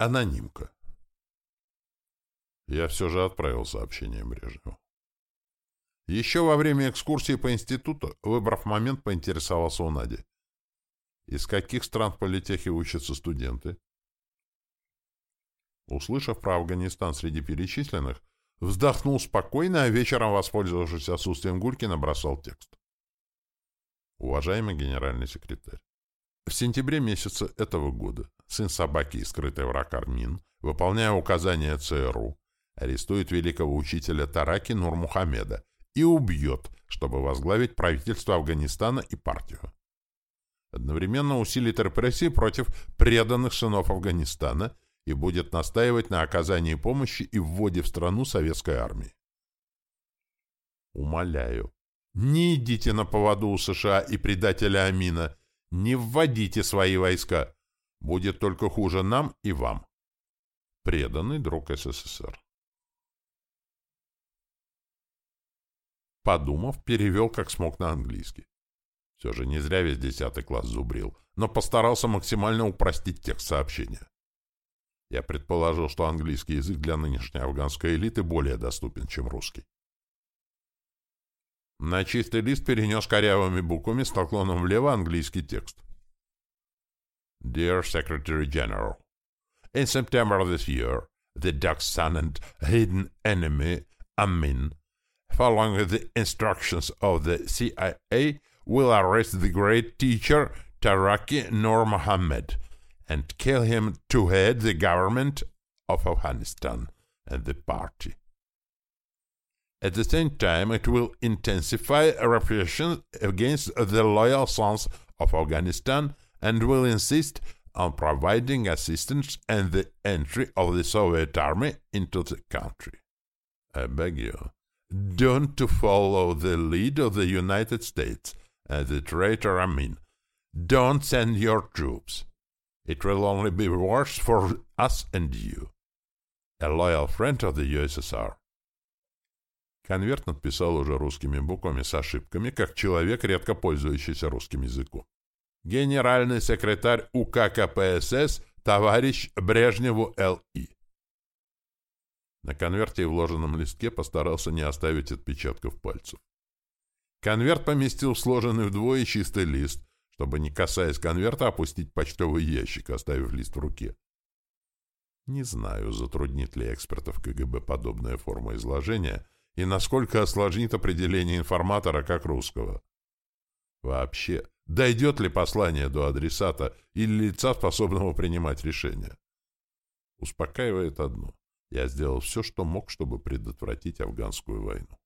Анонимка. Я все же отправил сообщение Брежневу. Еще во время экскурсии по институту, выбрав момент, поинтересовался у Нади. Из каких стран в политехе учатся студенты? Услышав про Афганистан среди перечисленных, вздохнул спокойно, а вечером, воспользовавшись отсутствием Гульки, набросал текст. Уважаемый генеральный секретарь, в сентябре месяца этого года сын собаки и скрытый враг Армин, выполняя указания ЦРУ, арестует великого учителя Тараки Нурмухамеда и убьет, чтобы возглавить правительство Афганистана и партию. Одновременно усилит репрессии против преданных сынов Афганистана и будет настаивать на оказании помощи и вводе в страну советской армии. Умоляю, не идите на поводу у США и предателя Амина, не вводите свои войска. Будет только хуже нам и вам. Преданный друг СССР. Подумав, перевел как смог на английский. Все же не зря весь десятый класс зубрил, но постарался максимально упростить текст сообщения. Я предположил, что английский язык для нынешней афганской элиты более доступен, чем русский. На чистый лист перенес корявыми буквами с наклоном влево английский текст. Dear Secretary General, In September this year, the dark sun and hidden enemy, Amin, following the instructions of the CIA, will arrest the great teacher Taraki Nur Muhammad and kill him to head the government of Afghanistan and the party. At the same time, it will intensify repression against the loyal sons of Afghanistan and will insist on providing assistance and the entry of the Soviet army into the country. I beg you, don't to follow the lead of the United States and the traitor Amin. Don't send your troops. It will only be worse for us and you. A loyal friend of the USSR. Конверт надписал уже русскими буквами с ошибками, как человек, редко пользующийся русским языком. Генеральный секретарь УК КПСС товарищ Брежневу Л.И. На конверте и вложенном листке постарался не оставить отпечатков пальцев. Конверт поместил в сложенный вдвое чистый лист, чтобы, не касаясь конверта, опустить почтовый ящик, оставив лист в руке. Не знаю, затруднит ли экспертов КГБ подобная форма изложения — и насколько осложнит определение информатора как русского. Вообще, дойдет ли послание до адресата или лица, способного принимать решения? Успокаивает одно. Я сделал все, что мог, чтобы предотвратить афганскую войну.